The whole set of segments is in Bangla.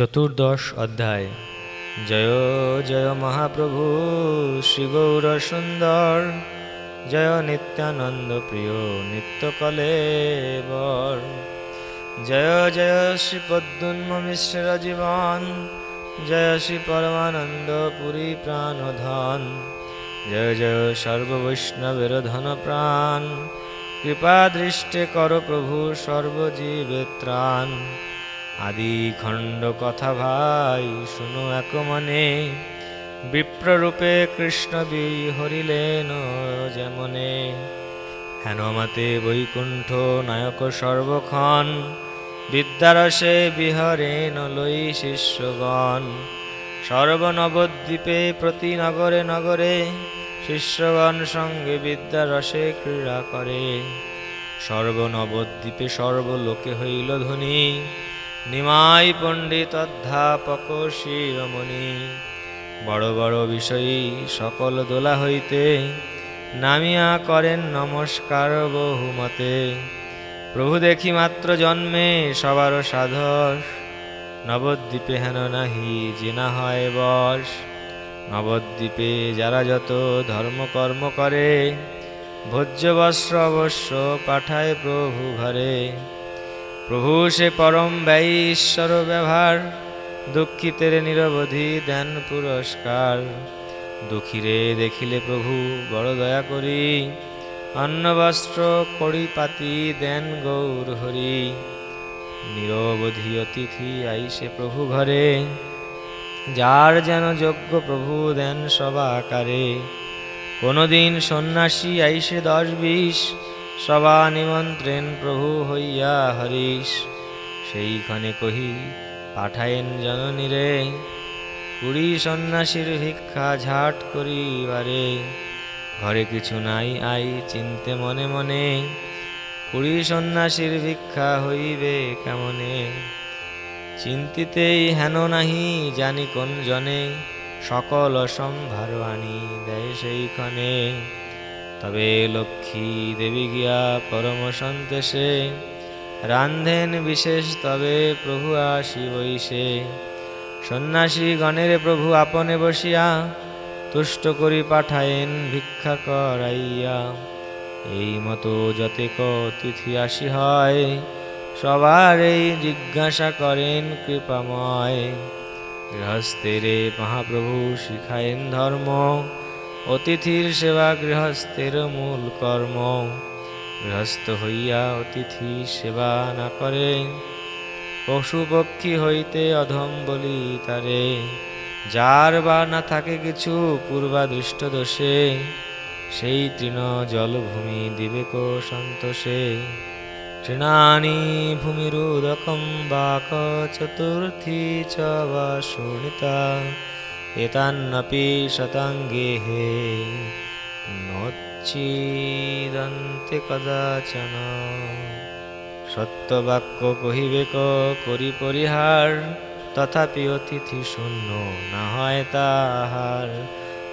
চতুর্দশ অধ্যায়। জয় জয় মহাপ্রভু শ্রী গৌর সুন্দর, জয় নিত্যানন্দ প্রিয় নিত্যকলে বর জয় জয় শ্রী পদ্মুন্ম মিশ্র জীবন, জয় শ্রী পরমানন্দ পুরী প্রাণধন। জয় জয় সর্ববৈষ্ণবের ধন প্রাণ কৃপা দৃষ্টে কর প্রভু সর্বজীবে ত্রাণ। আদি খণ্ড কথা ভাই, শুনো এক মনে বিপ্ররূপে কৃষ্ণ বিহরিলেন যেমনে। হেনমাতে বৈকুণ্ঠ নায়ক সর্বক্ষণ, বিদ্যারসে বিহরেন লই শিষ্যগণ। সর্বনবদ্বীপে প্রতি নগরে নগরে শিষ্যগণ সঙ্গে বিদ্যারসে ক্রীড়া করে। সর্বনবদ্বীপে সর্বলোকে হইল ধ্বনি নিমাই পণ্ডিত অধ্যাপক শিরমণি। বড় বড় বিষয়ী সকল দোলা হইতে নামিয়া করেন নমস্কার বহুমতে। প্রভু দেখি মাত্র জন্মে, সবার সাধস। নবদ্বীপে হেন নাহি, জেনা হয় বস। নবদ্বীপে যারা যত ধর্মকর্ম করে, ভোজ্য বস্ত্র অবশ্য পাঠায় প্রভু ঘরে। প্রভু, সে পরম ব্যয়ী ঈশ্বর ব্যবহার, দুঃখিতের নিরবধি দেন পুরস্কার। দুঃখীরে দেখিলে প্রভু, বড় দয়া করি, অন্ন, বস্ত্র কড়ি পাতি দেন গৌর হরি। নিরবধি অতিথি আইসে প্রভু ঘরে, যার যেন যোগ্য প্রভু দেন সবাকারে কোনদিন সন্ন্যাসী আইসে দশ বিশ সবা নিমন্ত্রেন প্রভু হইয়া হরিশ। সেইখানে কহি, পাঠায়েন জননীরে কুড়ি সন্ন্যাসীর ভিক্ষা ঝাট করিবারে। ঘরে কিছু নাই আই, চিনতে মনে মনে, কুড়ি সন্ন্যাসীর ভিক্ষা হইবে কেমনে? চিন্তিতেই হেন নাহি জানি কোন জনে সকল সম্ভার আনি দেয় সেইখানে। তবে লক্ষ্মী দেবী গিয়া পরম সন্তেষে। রান্ধেন বিশেষ তবে প্রভু আসি বৈশে। সন্ন্যাসী গণের প্রভু আপনে বসিয়া, তুষ্ট করি পাঠায়েন ভিক্ষা করাইয়া। এই মতো যতেক অতিথি আসি হয়, সবার এই জিজ্ঞাসা করেন কৃপাময়। গৃহস্থেরে মহাপ্রভু শিখায়েন ধর্ম অতিথির সেবা গৃহস্থের মূল কর্ম। গৃহস্থ হইয়া অতিথি সেবা না করে পশু পক্ষী হইতে অধম বলি তারে। যার বা না থাকে কিছু পূর্বাদৃষ্ট দোষে, সেই তৃণ জলভূমি দিবেক সন্তোষে। তৃণানি ভূমিরুদকম বাক চতুর্থী চ বা শোণিতা শতাঙ্গে হে নচ্ছিদন্তে কদাচন সত্যবাক্য কহিবেক করি পরিহার তথাপি অতিথি শূন্য না হয় তাহার।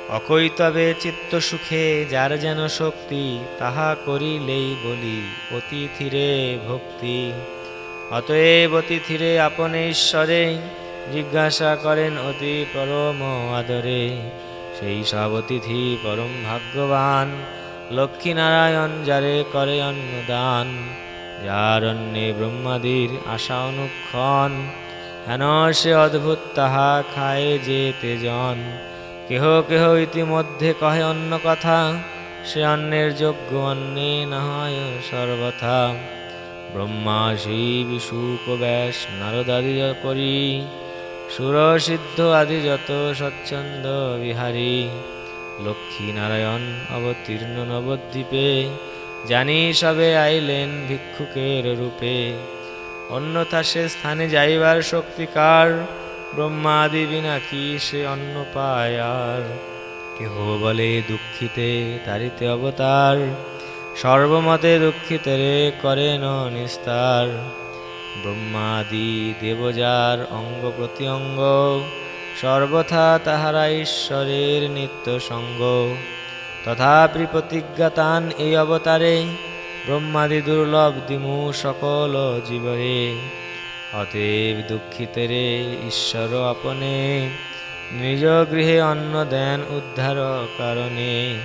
অকৈতবে চিত্ত সুখে যার যেন শক্তি, তাহা করিলেই বলি অতিথিরে ভক্তি। অতএব অতিথিরে আপনে ঈশ্বরে জিজ্ঞাসা করেন অতি পরম আদরে। সেই সব অতিথি পরম ভাগ্যবান। লক্ষ্মীনারায়ণ যারে করে অন্নদান, যার অন্নে ব্রহ্মাদির আশা অনুক্ষণ। হেন সে অদ্ভুত তাহা খায় যে তেজন। কেহ কেহ ইতিমধ্যে কহে অন্য কথা, সে অন্যের যোগ্য, অন্নে না সর্বথা। ব্রহ্মা শিব শুক ব্যাস নারদাদি করি। সুর সিদ্ধ আদি যত স্বচ্ছন্দ বিহারী লক্ষ্মী নারায়ণ অবতীর্ণ নবদ্বীপে, জানি সবে আইলেন ভিক্ষুকের রূপে। অন্যথা সে স্থানে যাইবার শক্তিকার ব্রহ্মাদি বিনা কি সে অন্ন পায় আর? কেহ বলে দুঃখিতে তারিতে অবতার? সর্বমতে দুঃখিতেরে করেন নিস্তার ব্রহ্মাদি দেবযার অঙ্গ প্রতি অঙ্গ সর্বথা তাহারা ঈশ্বরের নিত্য সঙ্গ তথাপি প্রতিজ্ঞাতান এই অবতারে, ব্রহ্মাদি দুর্লভ দিমু সকল জীবরে। অতএব দুঃখিতেরে ঈশ্বর আপনে, নিজ গৃহে অন্ন দেন উদ্ধার কারণে।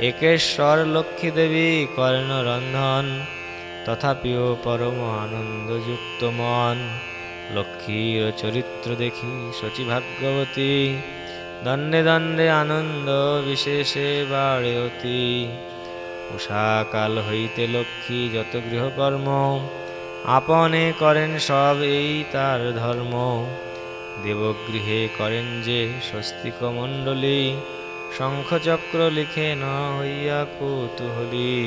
একেশ্বর লক্ষ্মী দেবী কর্ণ রন্ধন তথাপিও পরম আনন্দযুক্ত মন লক্ষ্মীর চরিত্র দেখি শচী ভাগ্যবতী দণ্ডে দণ্ডে আনন্দ বিশেষে বাড়ে অতি। উষাকাল হইতে লক্ষ্মী যত গৃহকর্ম, আপনে করেন সব এই তার ধর্ম। দেবগৃহে করেন যে স্বস্তিক মণ্ডলী শঙ্খচক্র লিখে ন হইয়া কৌতূহলী।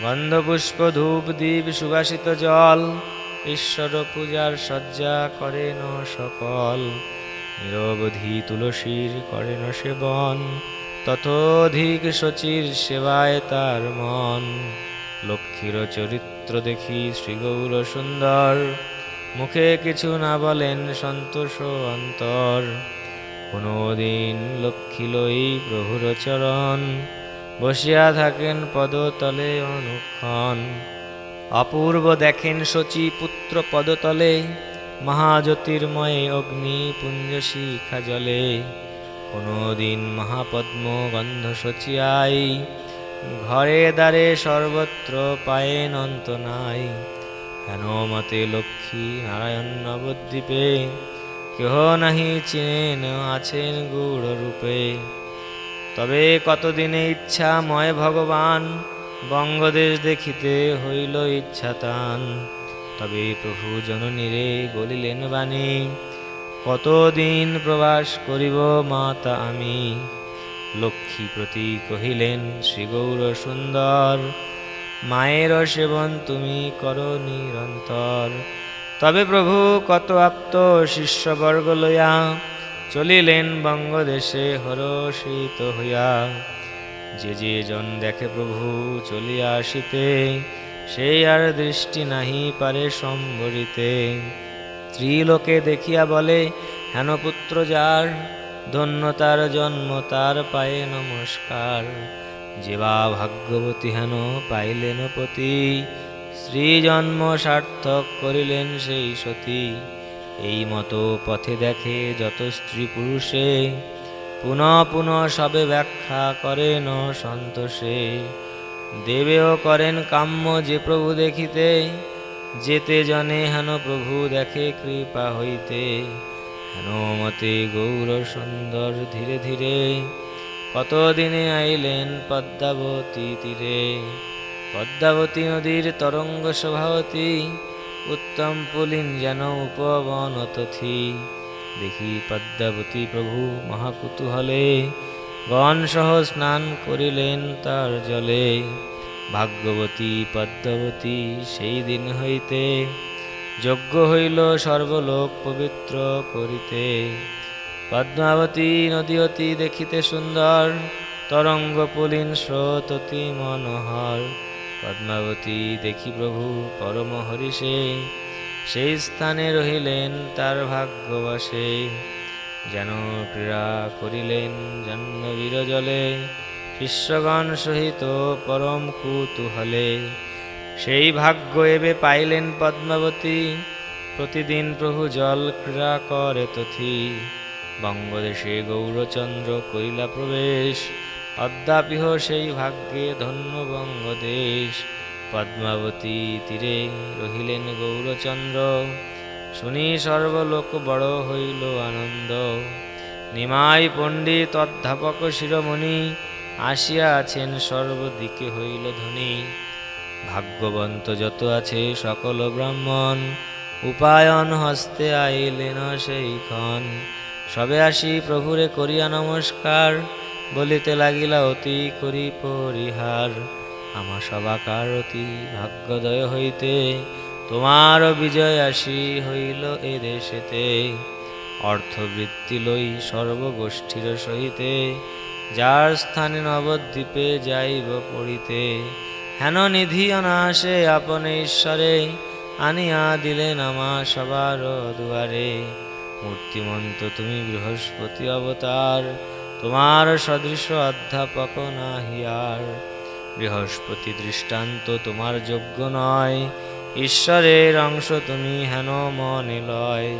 গন্ধপুষ্প ধূপ দ্বীপ সুবাসিত জল ঈশ্বর পূজার সজ্জা করেন সকল, নিরবধি তুলসীর করেন সেবন, ততোধিক শচীর সেবায় তার মন। লক্ষ্মীর চরিত্র দেখি শ্রীগৌর সুন্দর, মুখে কিছু না বলেন সন্তোষ অন্তর। কোনোদিন লক্ষ্মী লই প্রভুর চরণ বসিয়া থাকেন পদতলে অনুক্ষণ। অপূর্ব দেখেন শচী পুত্র পদতলে, মহাজ্যোতির্ময় অগ্নি পুঞ্জ শিখা জলে। কোনোদিন মহাপদ্ম গন্ধ শচিয়াই, ঘরে দ্বারে সর্বত্র পায়েন অন্ত নাই। হেন মতে লক্ষ্মী নারায়ণ নবদ্বীপে, কেহ নাহি চিনেন আছেন গূঢ় রূপে তবে কতদিনে ইচ্ছা ময় ভগবান বঙ্গদেশ দেখিতে হইল ইচ্ছা তান তবে প্রভু জননীরে বলিলেন বাণী, কতদিন প্রবাস করিব মাতা আমি? লক্ষ্মী প্রতি কহিলেন শ্রীগৌর সুন্দর, মায়ের সেবন তুমি করো নিরন্তর। তবে প্রভু কত আপ্ত শিষ্যবর্গ লইয়া চলিলেন বঙ্গদেশে হরষিত হইয়া। যে যে জন দেখে প্রভু চলিয়া আসিতে, সেই আর দৃষ্টি নাহি পারে সম্বরিতে স্ত্রীলোকে দেখিয়া বলে, হেন পুত্র যার, ধন্য তার জন্ম, তার পায়ে নমস্কার। যে বা ভাগ্যবতী হেন পাইলেন পতি স্ত্রী জন্ম সার্থক করিলেন সেই সতী। এই মতো পথে দেখে যত স্ত্রী পুরুষে, পুনঃ পুনঃ সবে ব্যাখ্যা করেন সন্তোষে। দেবেও করেন কাম্য যে প্রভু দেখিতে, যেতে জনে হেন প্রভু দেখে কৃপা হইতে। হেন মতে গৌর সুন্দর ধীরে ধীরে, কতদিনে আইলেন পদ্মাবতী তীরে। পদ্মাবতী নদীর তরঙ্গ শোভাবতী উত্তম পুলিন যেন উপবন তথি দেখি পদ্মাবতী প্রভু মহাকুতূহলে, গণ সহ স্নান করিলেন তার জলে। ভাগ্যবতী পদ্মাবতী, সেই দিন হইতে যজ্ঞ হইল সর্বলোক পবিত্র করিতে। পদ্মাবতী নদী অতি দেখিতে সুন্দর, তরঙ্গ পুলিন স্রোত অতি মনোহর। পদ্মাবতী দেখি প্রভু পরম হরিষে সেই স্থানে রহিলেন তার ভাগ্যবাসে। যেন ক্রীড়া করিলেন জাহ্নবীর জলে, শিষ্যগণ সহিত পরম কুতূহলে। সেই ভাগ্য এবে পাইলেন পদ্মাবতী। প্রতিদিন প্রভু জল ক্রীড়া করে তথি। বঙ্গদেশে গৌরচন্দ্র কইলা প্রবেশ অদ্যাপিহ সেই ভাগ্যে ধন্য বঙ্গদেশ। পদ্মাবতী তীরে রহিলেন গৌরচন্দ্র। শুনি সর্বলোক বড় হইল আনন্দ। নিমাই পণ্ডিত অধ্যাপক শিরোমণি, আসিয়া আছেন সর্বদিকে হইল ধনী। ভাগ্যবন্ত যত আছে সকল ব্রাহ্মণ, উপায়ন হস্তে আইলেন সেইক্ষণ সবে আসি প্রভুরে করিয়া নমস্কার। বলিতে লাগিলা, অতি করি পরিহার। আমার সবাকার অতি ভাগ্যদয় হইতে তোমার বিজয় আসি হইল এ দেশেতে। অর্থবৃত্তি লই সর্বগোষ্ঠীর সহিতে, যার স্থানে নবদ্বীপে যাইব পড়িতে। হেন নিধি অনাসে আপন ঈশ্বরে, আনিয়া দিলেন আমা সবার দুয়ারে। মূর্তিমন্ত তুমি বৃহস্পতি অবতার তোমার সদৃশ অধ্যাপক নাহিয়ার বৃহস্পতি দৃষ্টান্ত তোমার যোগ্য নয়। ঈশ্বরের অংশ তুমি হেন মনে লয়।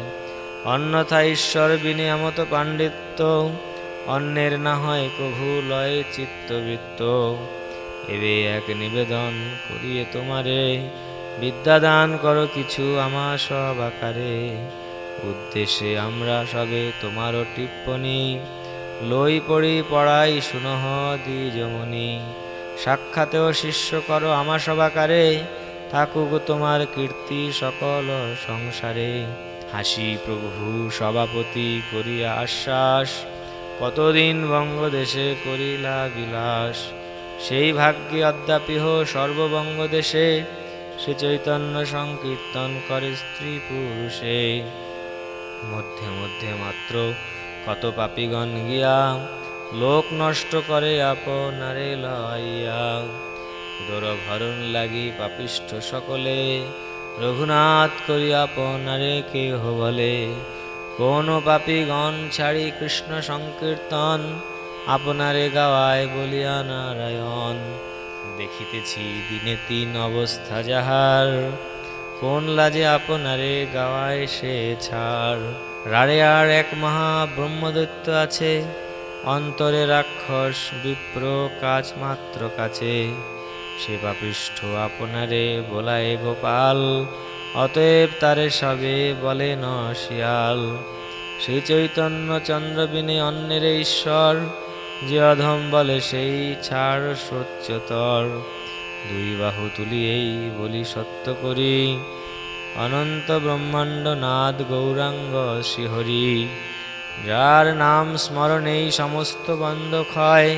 অন্যথা ঈশ্বর বিনে আমত পাণ্ডিত্য, অন্যের না হয় কভু লয় চিত্তবৃত্ত। এবে এক নিবেদন করিয়ে তোমারে, বিদ্যাদান করো কিছু আমার সব আকারে। উদ্দেশ্যে আমরা সবে তোমারও টিপ্পণী লই পড়ি পড়াই শুনহ দ্বিজমণি। সাক্ষাতেও শিষ্য করো আমার সবাকারে থাকুক তোমার কীর্তি সকল সংসারে। হাসি প্রভু সভাপতি করিয়া আশ্বাস, কতদিন বঙ্গদেশে করিলা বিলাস। সেই ভাগ্যে অদ্যাপিহ সর্ববঙ্গদেশে, শ্রী চৈতন্য সংকীর্তন করে স্ত্রী পুরুষে। মধ্যে মধ্যে মাত্র কত পাপিগণ গিয়া লোক নষ্ট করে আপনারে লইয়া। উদর ভরণ লাগি পাপিষ্ঠ সকলে, রঘুনাথ করি আপনারে কেহ বলে। কোন পাপিগণ ছাড়ি কৃষ্ণ সংকীর্তন, আপনারে গাওয়ায় বলিয়া নারায়ণ। দেখিতেছি দিনে তিন অবস্থা যাহার, কোন লাজে আপনারে গাওয়ায় সে ছাড়। রাড়ে আর এক মহা ব্রহ্মদৈত্য আছে, অন্তরে রাক্ষস বিপ্র কাজ মাত্র কাছে। সে পাপিষ্ঠ আপনারে বলায় গোপাল, অতএব তারে সবে বলে ন শিয়াল। শ্রী চৈতন্য চন্দ্র বিনে অন্যের ঈশ্বর, যে অধম বলে সেই ছাড় সচ্যতর। দুই বাহু তুলি এই বলি সত্য করি অনন্ত ব্রহ্মাণ্ড নাদ গৌরাঙ্গ শ্রীহরি, যার নাম স্মরণেই সমস্ত বন্ধ ক্ষয়,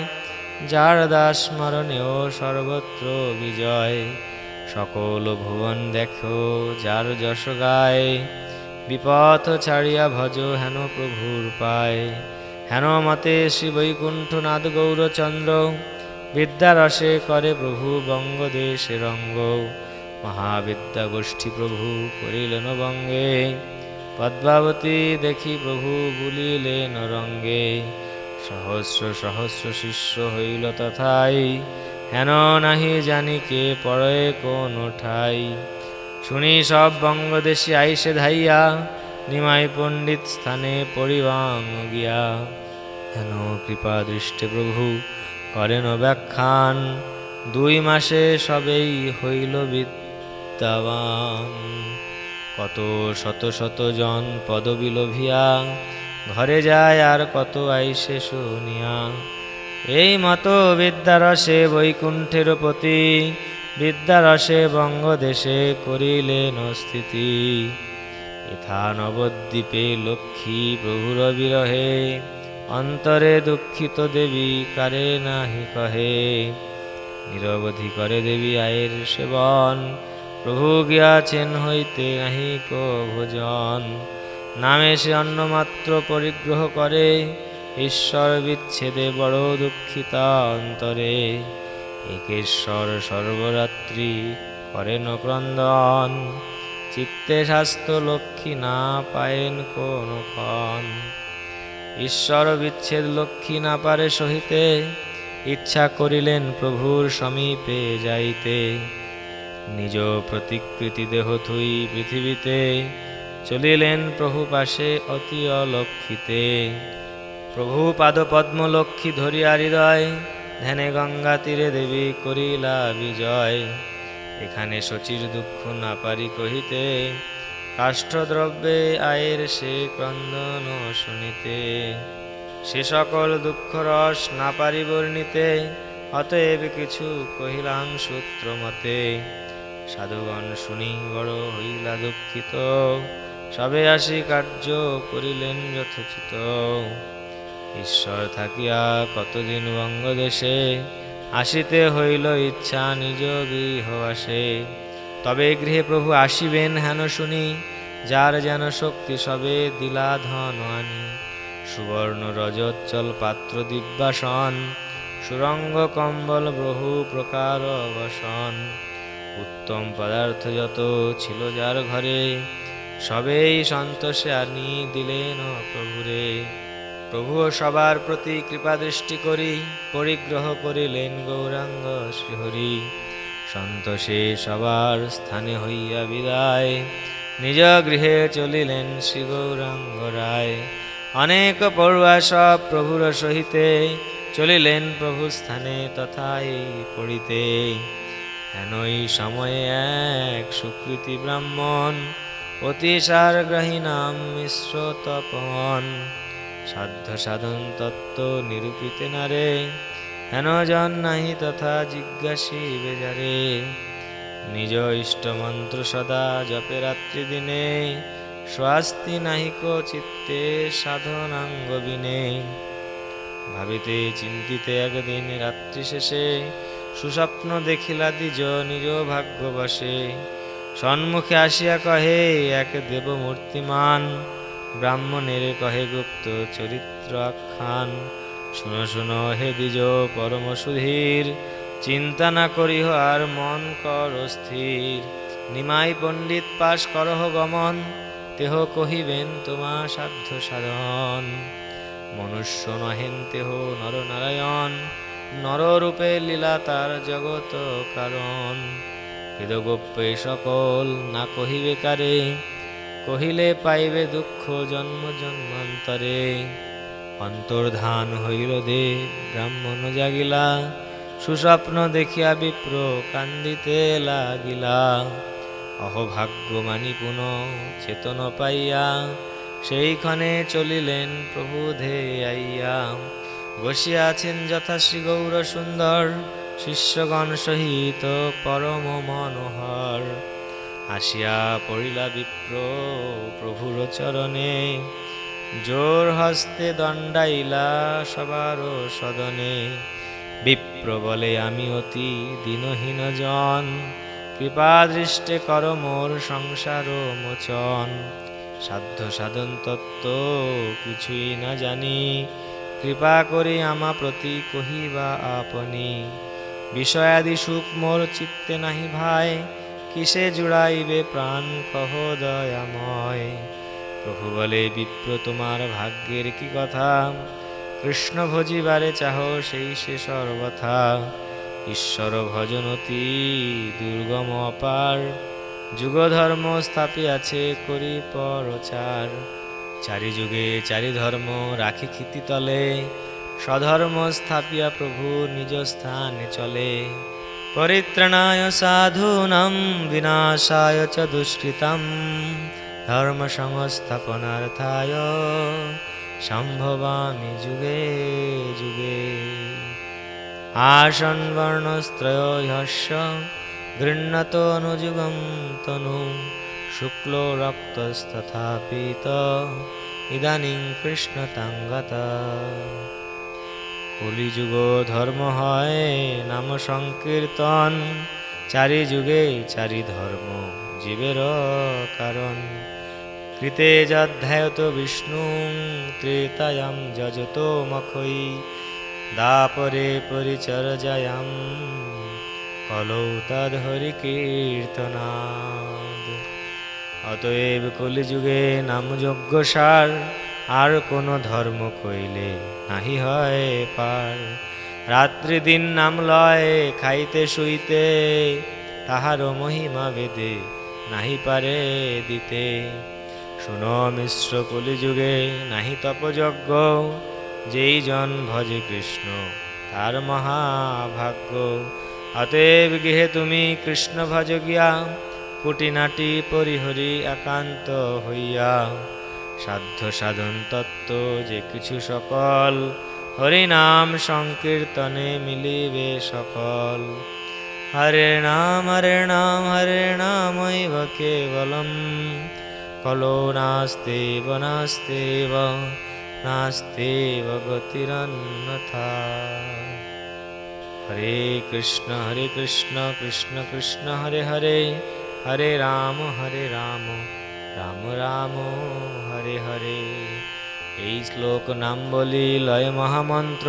যার দাস স্মরণেও সর্বত্র বিজয়। সকল ভুবন দেখো, যার যশ গায়, বিপথ ছাড়িয়া ভজ হেন প্রভুর পায়। হেন মতে শ্রী বৈকুণ্ঠনাথ গৌরচন্দ্র, বিদ্যারসে করে প্রভু বঙ্গদেশে রঙ্গ। মহাবিদ্যা গোষ্ঠী প্রভু করিলেন বঙ্গে, পদ্মাবতী দেখি প্রভু বুলিলেন রঙ্গে। সহস্র সহস্র শিষ্য হইল তথাই, হেন নাহি জানি কে পড়ে কোন ঠাই। শুনি সব বঙ্গদেশী আইসে ধাইয়া, নিমাই পণ্ডিত স্থানে পরিবাং গিয়া। হেন কৃপা দৃষ্টে প্রভু করেন ব্যাখ্যান, দুই মাসে সবেই হইল বিদ্যাবান। কত শত শত জন পদবী লোভিয়া ঘরে যায় আর কত আইসে শুনিয়া। এই মতো বিদ্যারসে বৈকুণ্ঠের পতি বিদ্যারসে বঙ্গদেশে করিলেন স্থিতি ইথা নবদ্বীপে লক্ষ্মী প্রভুর বিরহে, অন্তরে দুঃখিত দেবী কারে নাহি কহে। নিরবধি করে দেবী আয়ের সেবন প্রভু গিয়াছেন হইতে নাহি কো ভোজন। নামে সে অন্নমাত্র পরিগ্রহ করে, ঈশ্বর বিচ্ছেদে বড় দুঃখিতা অন্তরে। একেশ্বর সর্বরাত্রি করেন ক্রন্দন, চিত্তে স্বাস্থ্য লক্ষ্মী না পায়েন কোন ক্ষণ। ঈশ্বর বিচ্ছেদ লক্ষ্মী না পারে সহিতে, ইচ্ছা করিলেন প্রভুর সমীপে যাইতে। নিজ প্রতিকৃতি দেহ থুই পৃথিবীতে চলিলেন প্রভু পাশে অতি অলক্ষিতে। প্রভু পাদপদ্ম লক্ষ্মী ধরিয়া হৃদয়, ধ্যানে গঙ্গা তীরে দেবী করিলা বিজয়। এখানে শচীর দুঃখ না পারি কহিতে, কাষ্ঠদ্রব্যে আয়ের সে ক্রন্দন শুনিতে। সে সকল দুঃখ রস না পারি বর্ণিতে, অতএব কিছু কহিলাং সূত্র মতে। সাধুগণ শুনি বড় হইলা দুঃখিত। সবে আসি কার্য করিলেন যথোচিত। ঈশ্বর থাকিয়া কতদিন বঙ্গদেশে, আসিতে হইল ইচ্ছা নিজ গৃহ আসে। তবে গৃহে প্রভু আসিবেন হেন শুনি, যার যেন শক্তি সবে দিলা ধন আনি। সুবর্ণ রজোচ্চল পাত্র দিব্যাসন, সুরঙ্গ কম্বল বহু প্রকার বসন উত্তম পদার্থ যত ছিল যার ঘরে, সবেই সন্তোষে আনি দিলেন প্রভুরে। প্রভু সবার প্রতি কৃপা দৃষ্টি করি, পরিগ্রহ করিলেন গৌরাঙ্গ শ্রীহরি। সন্তোষে সবার স্থানে হইয়া বিদায়, নিজ গৃহে চলিলেন শ্রী গৌরাঙ্গ রায়। অনেক পড়ুয়া সব প্রভুর সহিতে চলিলেন প্রভু স্থানে তথাই পড়িতে। হেনই সময়ে এক সুকৃতি ব্রাহ্মণ, অতিসার গ্রহী নাম মিশ্র তপন। সাধ্য সাধন তত্ত্ব নিরূপিতে নারে, হেন জন নাহি তথা জিজ্ঞাসী বেজারে। নিজ ইষ্ট মন্ত্র সদা জপে রাত্রি দিনে স্বাস্তি নাহিক চিত্তে সাধনাঙ্গ বিনে ভাবিতে চিন্তিতে একদিন রাত্রি শেষে সুস্বপ্ন দেখিলা দ্বিজ নিজ ভাগ্য বসে সন্মুখে আসিয়া কহে, এক দেব মূর্তিমান ব্রাহ্মণের কহে গুপ্ত চরিত্র আখ্যান। শুনো শুনো, হে দ্বিজ পরম সুধীর, চিন্তা না করিহ আর মন কর স্থির। নিমাই পণ্ডিত পাশ করহ গমন, তেহ কহিবেন তোমা সাধ্য সাধন। মনুষ্য নহেন তেহ নরনারায়ণ নররূপে লীলা তার জগত কারণ। বেদগোপ্যে সকল না কহিবে কারে, কহিলে পাইবে দুঃখ জন্ম জন্মান্তরে। অন্তর্ধান হইল দে, ব্রাহ্মণ জাগিলা, সুস্বপ্ন দেখিয়া বিপ্র কান্দিতে লাগিলা। অহভাগ্য মানি পুন চেতন পাইয়া, সেইখানে চলিলেন প্রভু ধে আইয়া। বসিয়াছেন যথা শ্রী গৌর সুন্দর শিষ্যগণ সহিত পরম মনোহর। আসিয়া পড়িলা বিপ্র প্রভুর চরণে, জোর হস্তে দণ্ডাইলা সবার সদনে। বিপ্র বলে, আমি অতি দিনহীন জন কৃপা দৃষ্টে কর মোর সংসার মোচন। সাধ্য সাধন তত্ত্ব কিছুই না জানি কৃপা করে আমা প্রতি কহিবা আপনি। বিষয়াদি সুখ মোর চিত্তে নাহি ভাই, কিসে জুড়াইবে প্রাণ কহ দয়াময়। প্রভু বলে, বিপ্র, তোমার ভাগ্যের কি কথা? কৃষ্ণ ভজিবারে চাহ সেই সে সর্বথা। ঈশ্বর ভজনতি দুর্গম অপার, যুগধর্ম স্থাপিয়াছে করি পরচার। চারি যুগে চারি ধর্ম রাখি খিতি তলে, স্বধর্ম স্থাপিয়া প্রভু নিজ স্থানে চলে। পরিত্রাণায় সাধূনাম, বিনাশায় চ দুষ্কৃতম, ধর্ম সংস্থাপনার্থায় সম্ভবামি যুগে যুগে। আসন বর্ণস্ত্রয়স্য গৃহ্ণত অনুযুগম তনু শুক্ল রক্তস্তথা পীত ইদানিং কৃষ্ণতাঙ্গত কলিযুগ ধর্ম হয় নাম সংকীর্তন চারি যুগে চারি ধর্ম জীবের কারণ কৃতে যধ্যায়ত বিষ্ণু ত্রেতায়াম যজত মখৈ দাপরে পরিচর্যায়াম কলৌ তদহরি কীর্তনাদ অতএব কলিযুগে নাম যজ্ঞ সার, আর কোন ধর্ম কইলে নাহি হয় পার। রাত্রি দিন নাম লয়, খাইতে শুইতে তাহার মহিমা বেদে নাহি পারে দিতে। শুন মিশ্র কলিযুগে, নাহি তপযজ্ঞ, যেই জন ভজে কৃষ্ণ, তার মহাভাগ্য। অতএব গৃহে তুমি কৃষ্ণ ভজ গিয়া কুটিনাটি পরিহরি একান্ত হইয়া। সাধ্য সাধন তত্ত্ব যে কিছু সকল, হরিনাম সংকীর্তনে মিলিবে সকল। হরে নাম হরে নাম, হরে নামৈব কেবলম। কলো নাস্তেব নাস্তেব নাস্তেব গতিরন্যথা। হরে কৃষ্ণ হরে কৃষ্ণ কৃষ্ণ কৃষ্ণ, হরে হরে। হরে রাম হরে রাম রাম রাম, হরে হরে। এই শ্লোক নাম বলি লয় মহামন্ত্র,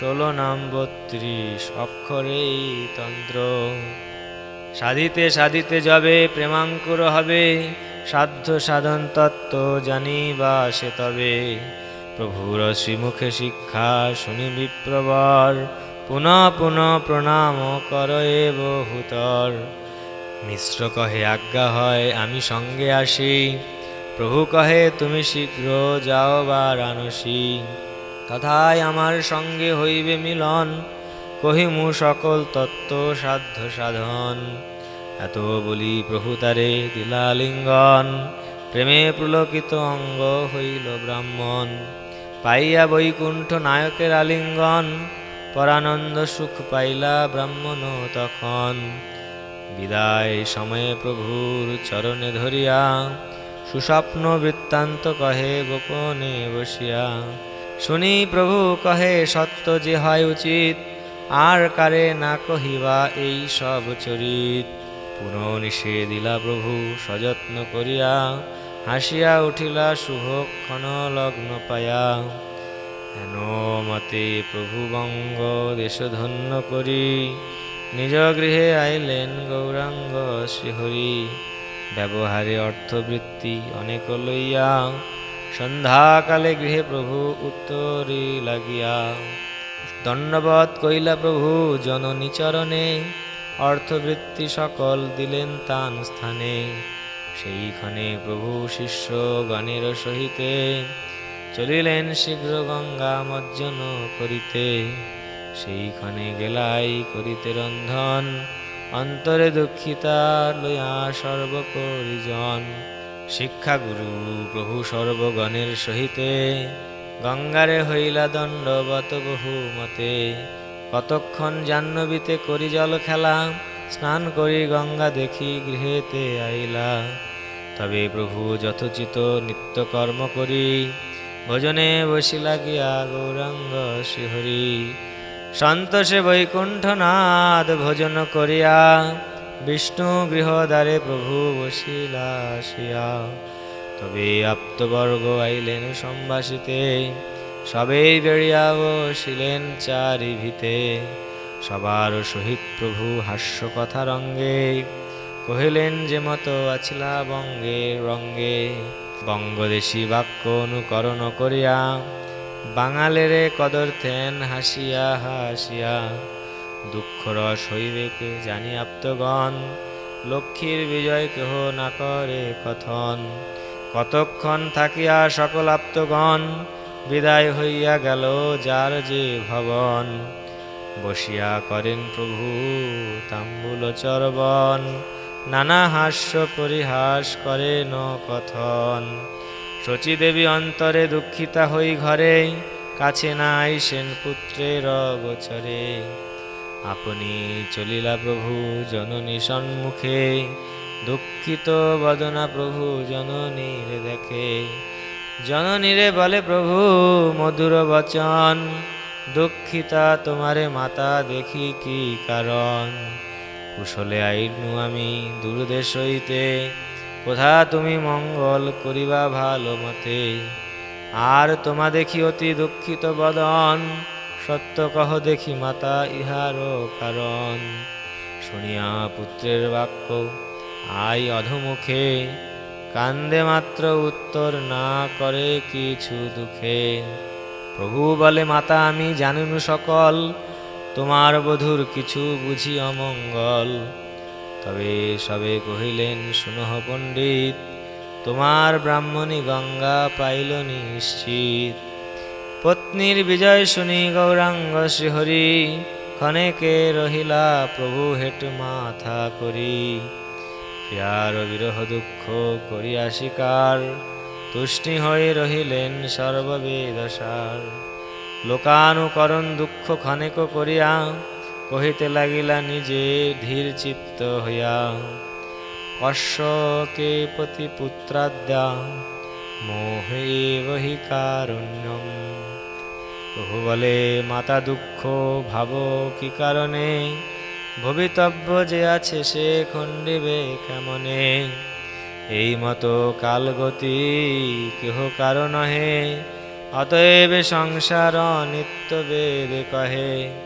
ষোলো নাম বত্রিশ অক্ষরে তন্ত্র। সাধিতে সাধিতে যাবে প্রেমাঙ্কুর হবে, সাধ্য সাধন তত্ত্ব জানিবা সে তবে। প্রভুর শ্রীমুখে শিক্ষা শুনি বিপ্রবর, পুনঃ পুনঃ প্রণাম কর এ বহুতর। মিশ্র কহে, আজ্ঞা হয়, আমি সঙ্গে আসি। প্রভু কহে, তুমি শীঘ্র যাও বা বারাণসী তথায় আমার সঙ্গে হইবে মিলন। কহিমু সকল তত্ত্ব সাধ্য সাধন। এত বলি প্রভু তারে দিলা লিঙ্গন। প্রেমে পুলকিত অঙ্গ হইল ব্রাহ্মণ। পাইয়া বৈকুণ্ঠ নায়কের আলিঙ্গন। পরানন্দ সুখ পাইলা ব্রাহ্মণ তখন। বিদায় সময়ে প্রভুর চরণে ধরিয়া, সুস্বপ্ন বৃত্তান্ত কহে, গোপনে বসিয়া। শুনি প্রভু কহে, সত্য যে হয় উচিত, আর কারে না কহিবা এই সব চরিত। পুনঃ নিষে দিলা প্রভু, সযত্ন করিয়া, হাসিয়া উঠিলা শুভক্ষণ লগ্ন পায়া। হেন মতে প্রভু বঙ্গ দেশ ধন্য করি নিজ গৃহে আইলেন গৌরাঙ্গ শ্রীহরি। ব্যবহারে অর্থবৃত্তি অনেক লইয়া, সন্ধ্যাকালে গৃহে প্রভু উত্তরে লাগিয়া। দণ্ডবত কইলা প্রভু, জননী চরণে অর্থবৃত্তি সকল দিলেন তান স্থানে। সেইখানে প্রভু শিষ্য গণের সহিতে চলিলেন শীঘ্র গঙ্গা মজ্জন করিতে। সেইখানে গেলাই করিতে রন্ধন, অন্তরে দুঃখিতা লয়া সর্বপরিজন। শিক্ষাগুরু প্রভু সর্বগণের সহিতে গঙ্গারে হইলা দণ্ডবত বহু মতে। কতক্ষণ জাহ্নবীতে করি জল খেলা, স্নান করি গঙ্গা দেখি গৃহেতে আইলা। তবে প্রভু যথোচিত নিত্য কর্ম করি, ভোজনে বসিলা গিয়া গৌরাঙ্গ শ্রীহরি সন্তোষে বৈকুণ্ঠনাথ ভোজন করিয়া বিষ্ণু গৃহদ্বারে প্রভু বসিলা আসিয়া। তবে আপ্তবর্গ আইলেন সম্ভাষিতে, সবেই বেড়িয়া বসিলেন চারি ভিতে সবার সহিত প্রভু হাস্য কথা রঙ্গে, কহিলেন যে মতো আছিলা বঙ্গে রঙ্গে। বঙ্গদেশী বাক্য অনুকরণ করিয়া বাঙালেরে কদর্থেন হাসিয়া হাসিয়া দুঃখ রস হইবে কে জানি আপ্তগণ। লক্ষ্মীর বিজয় কেহ না করে কথন। কতক্ষণ থাকিয়া সকল আপ্তগণ, বিদায় হইয়া গেল যার যে ভবন। বসিয়া করেন প্রভু তাম্বুল চরবন নানা হাস্য পরিহাস করেন কথন। শচীদেবী অন্তরে দুঃখিতা হই ঘরে, কাছে নাই সেন পুত্রের গোচরে আপনি চলিলা প্রভু জননী সম্মুখে, দুঃখিত বদনা প্রভু জননীর দেখে। জননীরে বলে, প্রভু, মধুর বচন, দুঃখিতা তোমারে মাতা দেখি কি কারণ? কুশলে আইনু আমি দূরদেশ হইতে কোথা তুমি মঙ্গল করিবা ভালো মতে। আর তোমা দেখি অতি দুঃখিত বদন, সত্য কহ দেখি মাতা ইহারও কারণ। শুনিয়া পুত্রের বাক্য, আই অধমুখে, কান্দে মাত্র উত্তর না করে কিছু দুঃখে। প্রভু বলে, মাতা, আমি জানিনু সকল, তোমার বধুর কিছু বুঝি অমঙ্গল তবে সবে কহিলেন, শুনহ পণ্ডিত, তোমার ব্রাহ্মণী গঙ্গা পাইল নিশ্চিত। পত্নীর বিজয় শুনি গৌরাঙ্গ শ্রীহরি, ক্ষণেকে রহিলা প্রভু হেট মাথা করি। প্রিয়ার বিরহ দুঃখ করিয়া শিকার, তুষ্টি হয়ে রহিলেন সর্ববেদসার। লোকানুকরণ দুঃখ ক্ষণেক করিয়া কহিতে লাগিলা, নিজে ধীর চিত্ত হইয়া কশ্যকে পতি পুত্রাদ্যা মোহে বহি কারুণ্যম। প্রভু বলে, মাতা দুঃখ, ভাব কি কারণে? ভবিতব্য যে আছে সে খণ্ডিবে কেমনে? এই মতো কালগতি কেহ কারণ হে অতএব সংসার নিত্য বেদ কহে।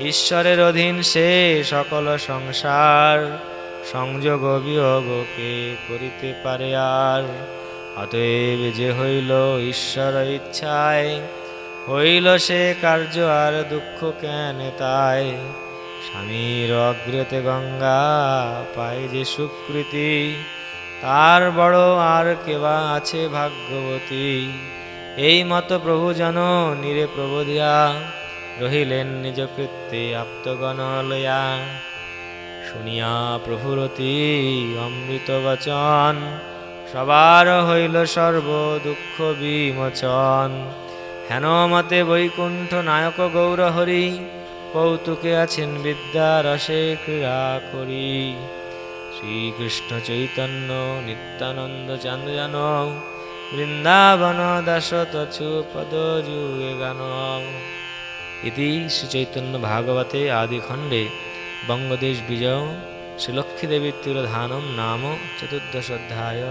ঈশ্বরের অধীন সে সকল সংসার, সংযোগ বিয়োগকে করিতে পারে আর। অতএব যে হইল ঈশ্বর ইচ্ছায়, হইল সে কার্য আর দুঃখ কেন তাই? স্বামীর অগ্রেতে গঙ্গা পায় যে সুকৃতি, তার বড় আর কেবা আছে ভাগ্যবতী। এই মত প্রভু জন নিরে প্রবোধিয়া। রহিলেন নিজ কৃত্যে আপ্তগণ লয়া। শুনিয়া প্রভুরতি অমৃত বচন সবার হইল সর্ব দুঃখ বিমোচন। হেন মতে বৈকুণ্ঠ নায়ক গৌর হরি কৌতুকে আছেন বিদ্যা রসে ক্রীড়া করি। শ্রীকৃষ্ণ চৈতন্য নিত্যানন্দ চান্দ জান বৃন্দাবন দাস তছু পদ যুগে গান। ইতি শ্রীচৈতন্য ভাগবতে আদিখণ্ডে বঙ্গদেশ বিজয় শ্রীলক্ষ্মীদেবী তিরোধানম নাম চতুর্দশোধ্যায়